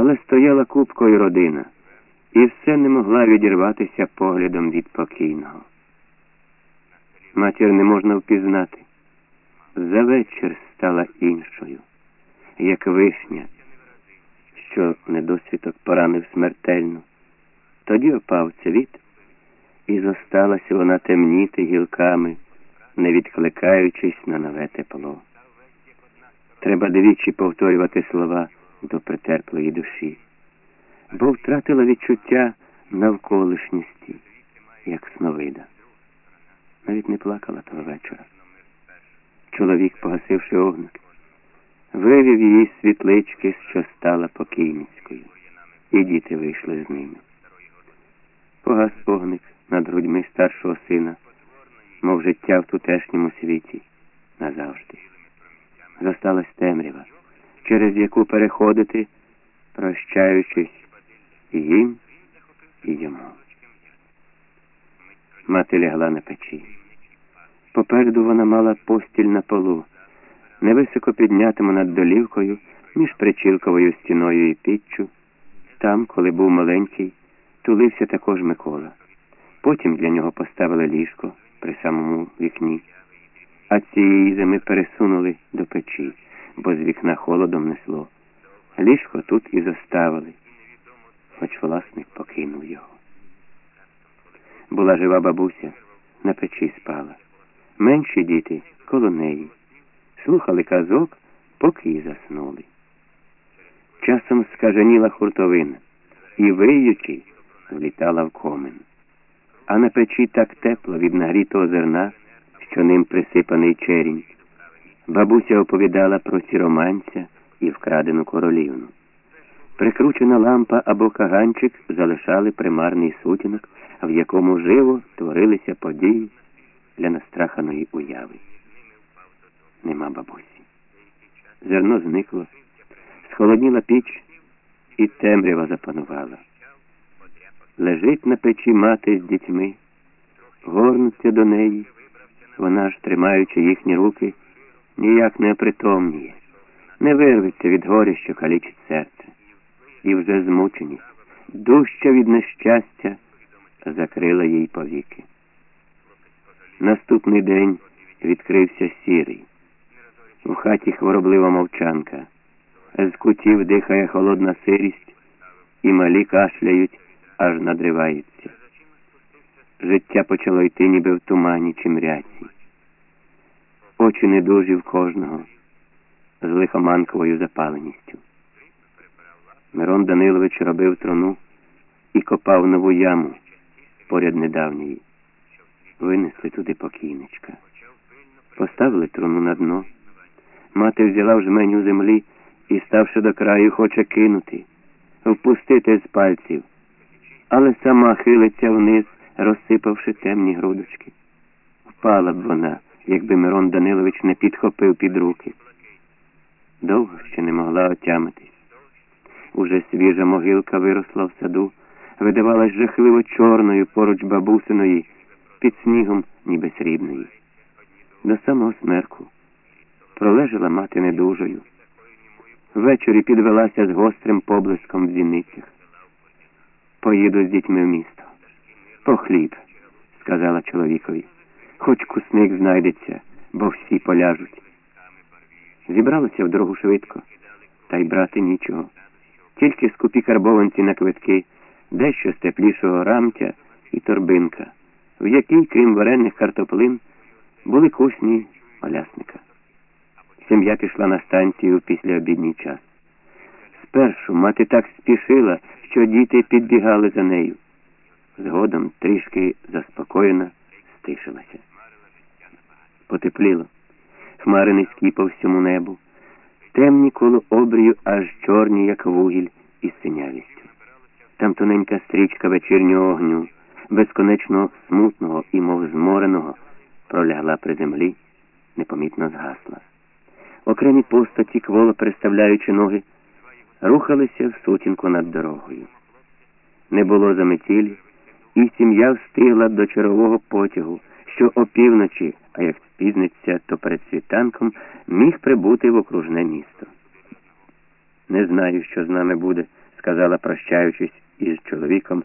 але стояла купкою родина, і все не могла відірватися поглядом від покійного. Матір не можна впізнати. За вечір стала іншою, як вишня, що недосвідок поранив смертельно. Тоді опав цвіт, і зосталася вона темніти гілками, не відкликаючись на нове тепло. Треба двічі повторювати слова до претерплої душі, бо втратила відчуття навколишністі, як сновида. Навіть не плакала того вечора. Чоловік, погасивши огник, вивів її світлички, що стала покійницькою, і діти вийшли з ними. Погас огник над грудьми старшого сина, мов життя в тутешньому світі назавжди. Зосталась темрява, через яку переходити, прощаючись їм, і йому. Мати лягла на печі. Попереду вона мала постіль на полу, невисоко піднятому над долівкою між причілковою стіною і піччю. Там, коли був маленький, тулився також Микола. Потім для нього поставили ліжко при самому вікні, а цієї зими пересунули печі, бо з вікна холодом несло. Ліжко тут і заставили, хоч власник покинув його. Була жива бабуся, на печі спала. Менші діти коло неї. Слухали казок, поки й заснули. Часом скаженіла хуртовина і, виючи, влітала в комен. А на печі так тепло від нагрітого зерна, що ним присипаний черінь. Бабуся оповідала про сіроманця і вкрадену королівну. Прикручена лампа або каганчик залишали примарний сутінок, в якому живо творилися події для настраханої уяви. Нема бабусі. Зерно зникло, схолодніла піч, і темрява запанувала. Лежить на печі мати з дітьми, горнуться до неї, вона ж, тримаючи їхні руки, ніяк не опритомніє, не вирветься від горя, що калічить серце, і вже змученість, дужча від нещастя, закрила їй повіки. Наступний день відкрився сірий. У хаті хвороблива мовчанка, з кутів дихає холодна сирість, і малі кашляють, аж надриваються. Життя почало йти ніби в тумані чи мряці. Очі недужі в кожного, з лихоманковою запаленістю. Мирон Данилович робив трону і копав нову яму поряд недавньої. Винесли туди покійничка. Поставили труну на дно. Мати взяла в жменю землі і, ставши до краю, хоче кинути, впустити з пальців, але сама хилиться вниз, розсипавши темні грудочки. Впала б вона, якби Мирон Данилович не підхопив під руки. Довго ще не могла отямитись. Уже свіжа могилка виросла в саду, видавалась жахливо чорною поруч бабусиної під снігом, ніби срібної. До самого смерку пролежала мати недужою. Ввечері підвелася з гострим поблиском в зіницях. Поїду з дітьми в місто. По хліб, сказала чоловікові. Хоч кусник знайдеться, бо всі поляжуть. Зібралося в дорогу швидко, та й брати нічого. Тільки скупі карбованці на квитки, дещо з теплішого рамтя і торбинка в якій, крім варених картоплин, були кусні малясника. Сім'я пішла на станцію після обідній час. Спершу мати так спішила, що діти підбігали за нею. Згодом трішки заспокоєна, стишилася. Потепліло. Хмари низькі по всьому небу, темні коло обрію, аж чорні, як вугіль, із синявістю. Там тоненька стрічка вечірнього огню безконечно смутного і мов змореного, пролягла при землі, непомітно згасла. Окремі постаті, кволо переставляючи ноги, рухалися в сутінку над дорогою. Не було заметілі, і сім'я встигла до чергового потягу, що опівночі, а як спізниться, то перед світанком міг прибути в окружне місто. Не знаю, що з нами буде, сказала, прощаючись із чоловіком.